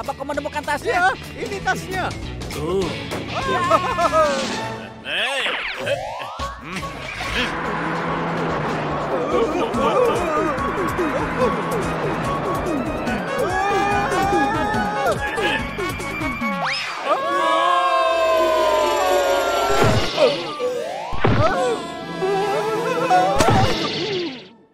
Apa kau menemukan tasnya? Ya, ini tasnya. Oh. Oh!